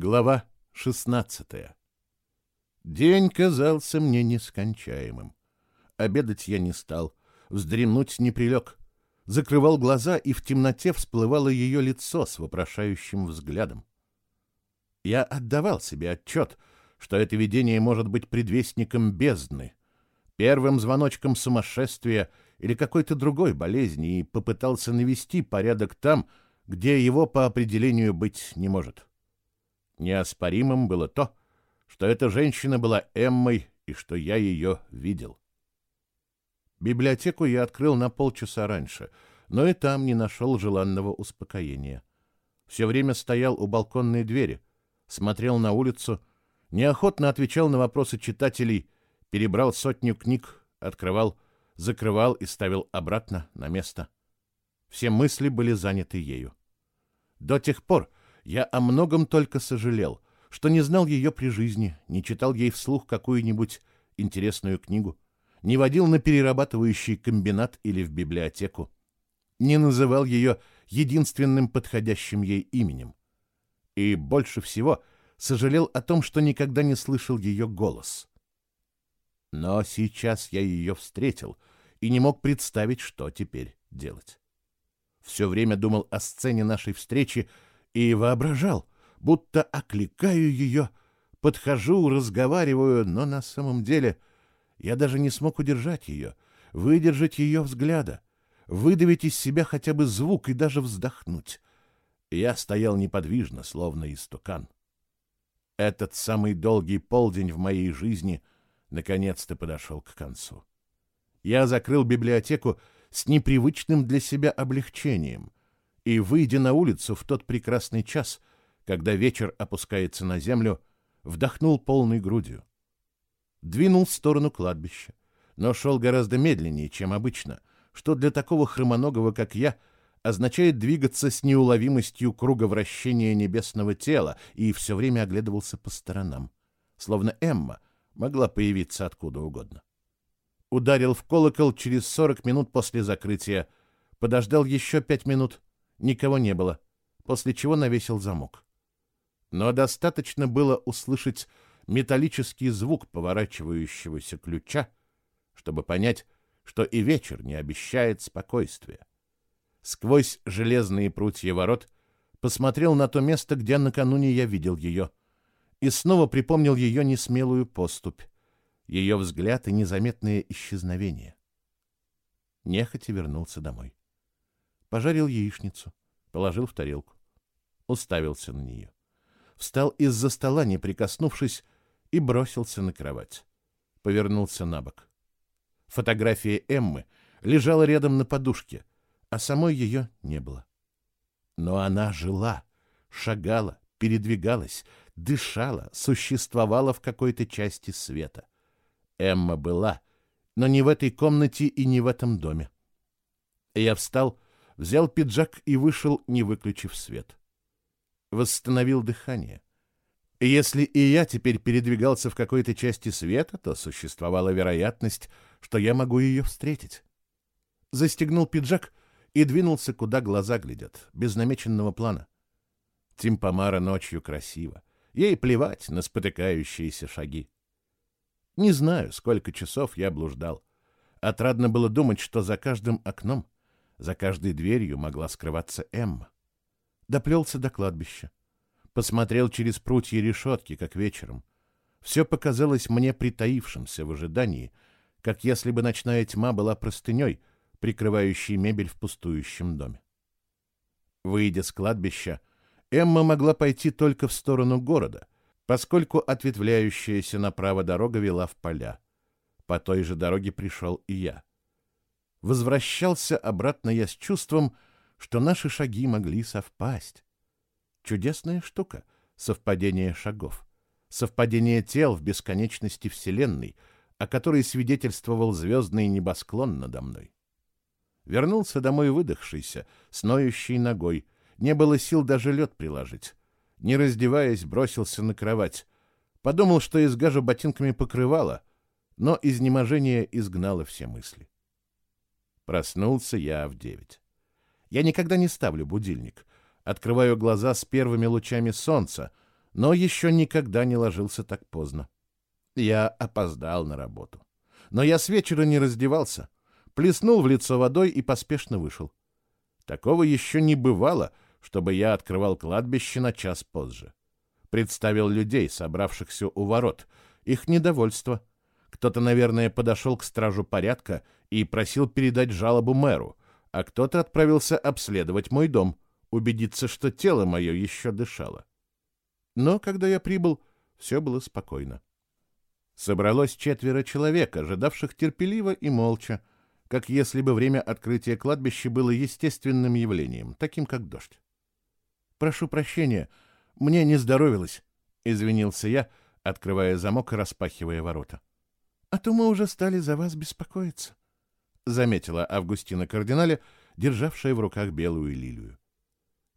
Глава 16 День казался мне нескончаемым. Обедать я не стал, вздремнуть не прилег. Закрывал глаза, и в темноте всплывало ее лицо с вопрошающим взглядом. Я отдавал себе отчет, что это видение может быть предвестником бездны, первым звоночком сумасшествия или какой-то другой болезни, и попытался навести порядок там, где его по определению быть не может. Неоспоримым было то, что эта женщина была Эммой и что я ее видел. Библиотеку я открыл на полчаса раньше, но и там не нашел желанного успокоения. Все время стоял у балконной двери, смотрел на улицу, неохотно отвечал на вопросы читателей, перебрал сотню книг, открывал, закрывал и ставил обратно на место. Все мысли были заняты ею. До тех пор, я о многом только сожалел, что не знал ее при жизни, не читал ей вслух какую-нибудь интересную книгу, не водил на перерабатывающий комбинат или в библиотеку, не называл ее единственным подходящим ей именем. И больше всего сожалел о том, что никогда не слышал ее голос. Но сейчас я ее встретил и не мог представить, что теперь делать. Все время думал о сцене нашей встречи, и воображал, будто окликаю ее, подхожу, разговариваю, но на самом деле я даже не смог удержать ее, выдержать ее взгляда, выдавить из себя хотя бы звук и даже вздохнуть. Я стоял неподвижно, словно истукан. Этот самый долгий полдень в моей жизни наконец-то подошел к концу. Я закрыл библиотеку с непривычным для себя облегчением — и, выйдя на улицу в тот прекрасный час, когда вечер опускается на землю, вдохнул полной грудью. Двинул в сторону кладбища, но шел гораздо медленнее, чем обычно, что для такого хромоногого, как я, означает двигаться с неуловимостью круга вращения небесного тела, и все время оглядывался по сторонам, словно Эмма могла появиться откуда угодно. Ударил в колокол через сорок минут после закрытия, подождал еще пять минут — Никого не было, после чего навесил замок. Но достаточно было услышать металлический звук поворачивающегося ключа, чтобы понять, что и вечер не обещает спокойствия. Сквозь железные прутья ворот посмотрел на то место, где накануне я видел ее, и снова припомнил ее несмелую поступь, ее взгляд и незаметное исчезновение. Нехотя вернулся домой пожарил яичницу, положил в тарелку, уставился на нее. Встал из-за стола, не прикоснувшись, и бросился на кровать. Повернулся на бок. Фотография Эммы лежала рядом на подушке, а самой ее не было. Но она жила, шагала, передвигалась, дышала, существовала в какой-то части света. Эмма была, но не в этой комнате и не в этом доме. Я встал взял пиджак и вышел, не выключив свет. Восстановил дыхание. если и я теперь передвигался в какой-то части света, то существовала вероятность, что я могу ее встретить. Застегнул пиджак и двинулся, куда глаза глядят, без намеченного плана. Тимпомара ночью красиво. Ей плевать на спотыкающиеся шаги. Не знаю, сколько часов я блуждал. Отрадно было думать, что за каждым окном — за каждой дверью могла скрываться Эмма. Доплелся до кладбища. Посмотрел через прутья решетки, как вечером. Все показалось мне притаившимся в ожидании, как если бы ночная тьма была простыней, прикрывающей мебель в пустующем доме. Выйдя с кладбища, Эмма могла пойти только в сторону города, поскольку ответвляющаяся направо дорога вела в поля. По той же дороге пришел и я. Возвращался обратно я с чувством, что наши шаги могли совпасть. Чудесная штука — совпадение шагов. Совпадение тел в бесконечности Вселенной, о которой свидетельствовал звездный небосклон надо мной. Вернулся домой выдохшийся, с ноющей ногой. Не было сил даже лед приложить. Не раздеваясь, бросился на кровать. Подумал, что изгажу ботинками покрывало, но изнеможение изгнало все мысли. Проснулся я в девять. Я никогда не ставлю будильник. Открываю глаза с первыми лучами солнца, но еще никогда не ложился так поздно. Я опоздал на работу. Но я с вечера не раздевался, плеснул в лицо водой и поспешно вышел. Такого еще не бывало, чтобы я открывал кладбище на час позже. Представил людей, собравшихся у ворот, их недовольство. Кто-то, наверное, подошел к стражу порядка и просил передать жалобу мэру, а кто-то отправился обследовать мой дом, убедиться, что тело мое еще дышало. Но когда я прибыл, все было спокойно. Собралось четверо человек, ожидавших терпеливо и молча, как если бы время открытия кладбища было естественным явлением, таким как дождь. «Прошу прощения, мне не здоровилось», — извинился я, открывая замок и распахивая ворота. «А то мы уже стали за вас беспокоиться», — заметила Августина Кардинале, державшая в руках белую лилию.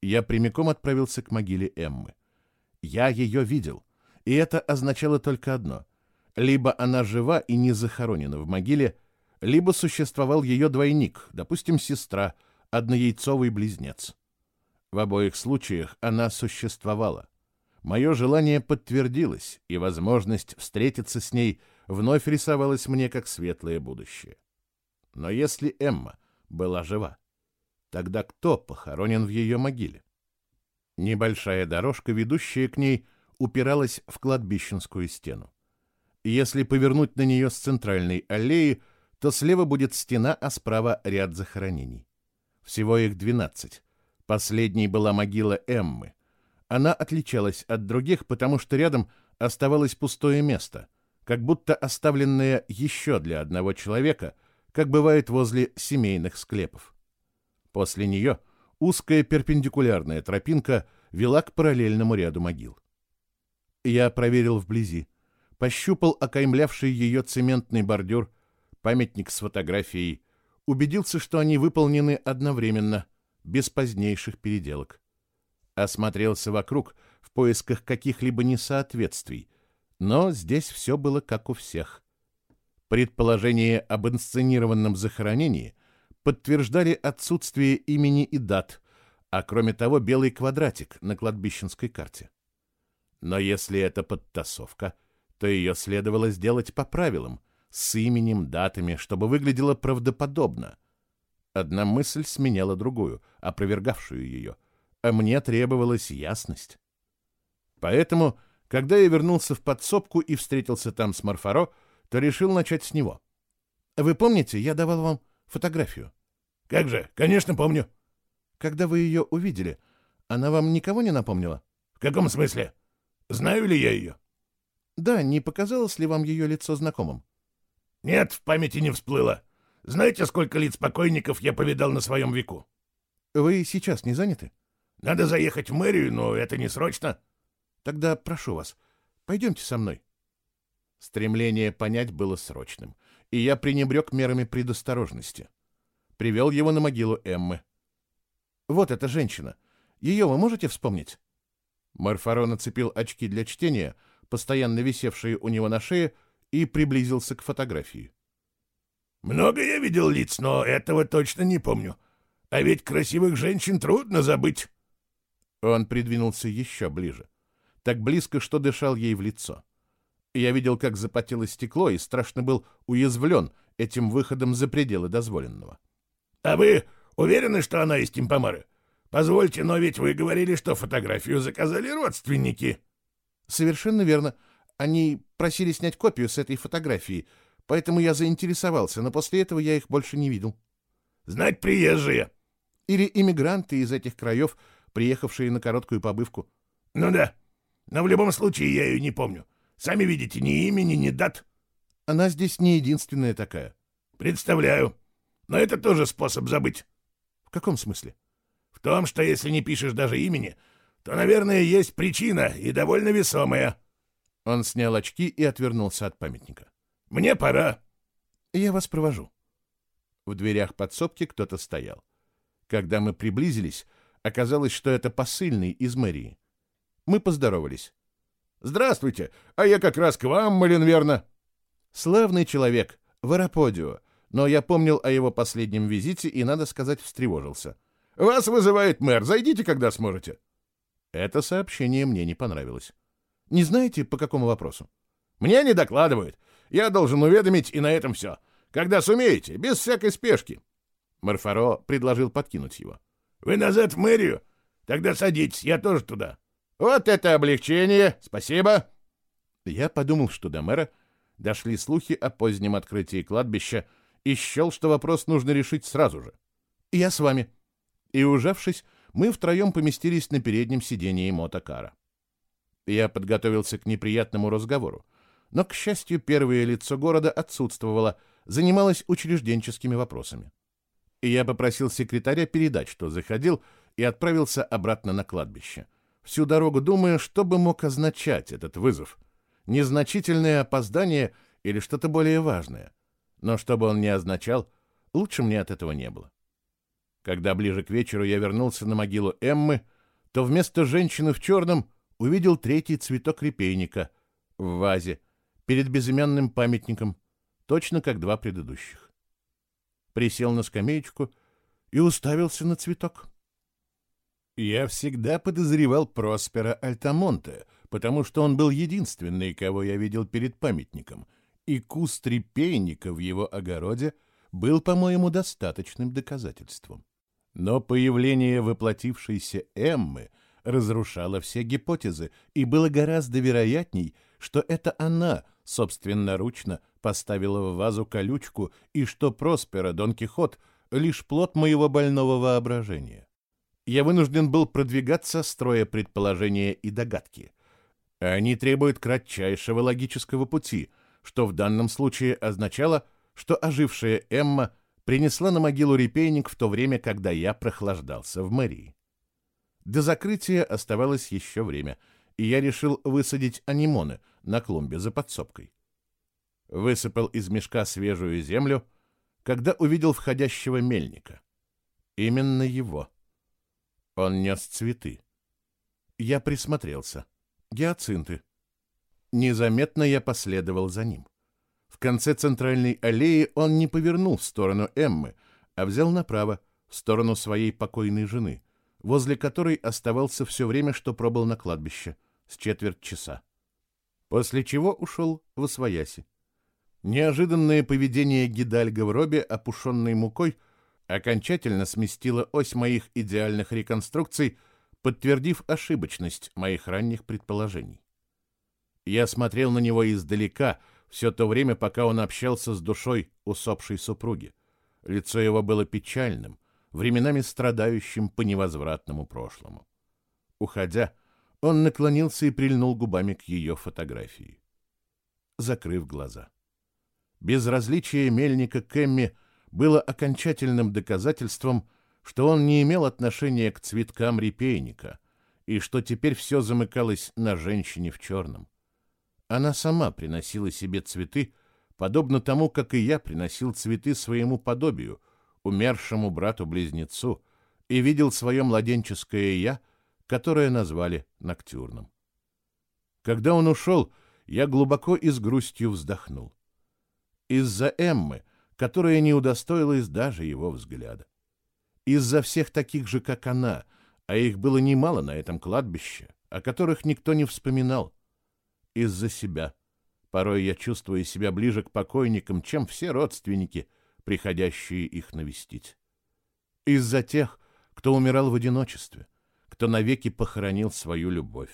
Я прямиком отправился к могиле Эммы. Я ее видел, и это означало только одно. Либо она жива и не захоронена в могиле, либо существовал ее двойник, допустим, сестра, однояйцовый близнец. В обоих случаях она существовала. Мое желание подтвердилось, и возможность встретиться с ней вновь рисовалась мне как светлое будущее. Но если Эмма была жива, тогда кто похоронен в ее могиле? Небольшая дорожка, ведущая к ней, упиралась в кладбищенскую стену. Если повернуть на нее с центральной аллеи, то слева будет стена, а справа ряд захоронений. Всего их двенадцать. Последней была могила Эммы. Она отличалась от других, потому что рядом оставалось пустое место, как будто оставленное еще для одного человека, как бывает возле семейных склепов. После нее — Узкая перпендикулярная тропинка вела к параллельному ряду могил. Я проверил вблизи, пощупал окаймлявший ее цементный бордюр, памятник с фотографией, убедился, что они выполнены одновременно, без позднейших переделок. Осмотрелся вокруг в поисках каких-либо несоответствий, но здесь все было как у всех. Предположение об инсценированном захоронении подтверждали отсутствие имени и дат, а кроме того белый квадратик на кладбищенской карте. Но если это подтасовка, то ее следовало сделать по правилам, с именем, датами, чтобы выглядело правдоподобно. Одна мысль сменяла другую, опровергавшую ее, а мне требовалась ясность. Поэтому, когда я вернулся в подсобку и встретился там с Марфаро, то решил начать с него. «Вы помните, я давал вам фотографию. Как же, конечно, помню. Когда вы ее увидели, она вам никого не напомнила? В каком смысле? Знаю ли я ее? Да, не показалось ли вам ее лицо знакомым? Нет, в памяти не всплыло. Знаете, сколько лиц покойников я повидал на своем веку? Вы сейчас не заняты? Надо заехать в мэрию, но это не срочно. Тогда прошу вас, пойдемте со мной. Стремление понять было срочным, и я пренебрег мерами предосторожности привел его на могилу Эммы. «Вот эта женщина. Ее вы можете вспомнить?» Марфаро нацепил очки для чтения, постоянно висевшие у него на шее, и приблизился к фотографии. «Много я видел лиц, но этого точно не помню. А ведь красивых женщин трудно забыть». Он придвинулся еще ближе. Так близко, что дышал ей в лицо. Я видел, как запотело стекло, и страшно был уязвлен этим выходом за пределы дозволенного. А вы уверены, что она из Тимпомары? Позвольте, но ведь вы говорили, что фотографию заказали родственники. Совершенно верно. Они просили снять копию с этой фотографии, поэтому я заинтересовался, но после этого я их больше не видел. Знать приезжие. Или иммигранты из этих краев, приехавшие на короткую побывку. Ну да. Но в любом случае я ее не помню. Сами видите, ни имени, ни дат. Она здесь не единственная такая. Представляю. Но это тоже способ забыть. В каком смысле? В том, что если не пишешь даже имени, то, наверное, есть причина и довольно весомая. Он снял очки и отвернулся от памятника. Мне пора. Я вас провожу. В дверях подсобки кто-то стоял. Когда мы приблизились, оказалось, что это посыльный из мэрии. Мы поздоровались. «Здравствуйте, а я как раз к вам, Малин, верно?» «Славный человек, Вараподио но я помнил о его последнем визите и, надо сказать, встревожился. «Вас вызывает мэр. Зайдите, когда сможете». Это сообщение мне не понравилось. Не знаете, по какому вопросу? Мне не докладывают. Я должен уведомить, и на этом все. Когда сумеете, без всякой спешки. Марфаро предложил подкинуть его. Вы назад в мэрию? Тогда садитесь, я тоже туда. Вот это облегчение, спасибо. Я подумал, что до мэра дошли слухи о позднем открытии кладбища и счел, что вопрос нужно решить сразу же. Я с вами. И, ужавшись, мы втроем поместились на переднем сидении мотокара. Я подготовился к неприятному разговору, но, к счастью, первое лицо города отсутствовало, занималось учрежденческими вопросами. И я попросил секретаря передать, что заходил, и отправился обратно на кладбище. Всю дорогу думая, что бы мог означать этот вызов. Незначительное опоздание или что-то более важное. Но что бы он ни означал, лучше мне от этого не было. Когда ближе к вечеру я вернулся на могилу Эммы, то вместо женщины в черном увидел третий цветок репейника в вазе перед безымянным памятником, точно как два предыдущих. Присел на скамеечку и уставился на цветок. Я всегда подозревал Проспера Альтамонте, потому что он был единственный, кого я видел перед памятником, и куст репейника в его огороде был, по-моему, достаточным доказательством. Но появление воплотившейся Эммы — разрушала все гипотезы, и было гораздо вероятней, что это она собственноручно поставила в вазу колючку, и что Проспера Дон Кихот — лишь плод моего больного воображения. Я вынужден был продвигаться, строя предположения и догадки. Они требуют кратчайшего логического пути, что в данном случае означало, что ожившая Эмма принесла на могилу репейник в то время, когда я прохлаждался в мэрии. До закрытия оставалось еще время, и я решил высадить анимоны на клумбе за подсобкой. Высыпал из мешка свежую землю, когда увидел входящего мельника. Именно его. Он нес цветы. Я присмотрелся. Гиацинты. Незаметно я последовал за ним. В конце центральной аллеи он не повернул в сторону Эммы, а взял направо, в сторону своей покойной жены — возле которой оставался все время, что пробыл на кладбище, с четверть часа. После чего ушел в Освояси. Неожиданное поведение Гидальга в робе, опушенной мукой, окончательно сместило ось моих идеальных реконструкций, подтвердив ошибочность моих ранних предположений. Я смотрел на него издалека все то время, пока он общался с душой усопшей супруги. Лицо его было печальным, временами страдающим по невозвратному прошлому. Уходя, он наклонился и прильнул губами к ее фотографии. Закрыв глаза. Безразличие мельника к было окончательным доказательством, что он не имел отношения к цветкам репейника и что теперь все замыкалось на женщине в черном. Она сама приносила себе цветы, подобно тому, как и я приносил цветы своему подобию — умершему брату-близнецу и видел свое младенческое «я», которое назвали Ноктюрном. Когда он ушел, я глубоко и с грустью вздохнул. Из-за Эммы, которая не удостоилась даже его взгляда. Из-за всех таких же, как она, а их было немало на этом кладбище, о которых никто не вспоминал. Из-за себя. Порой я чувствую себя ближе к покойникам, чем все родственники — приходящие их навестить. Из-за тех, кто умирал в одиночестве, кто навеки похоронил свою любовь,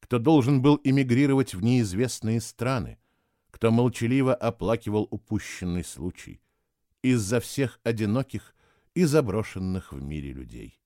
кто должен был эмигрировать в неизвестные страны, кто молчаливо оплакивал упущенный случай, из-за всех одиноких и заброшенных в мире людей.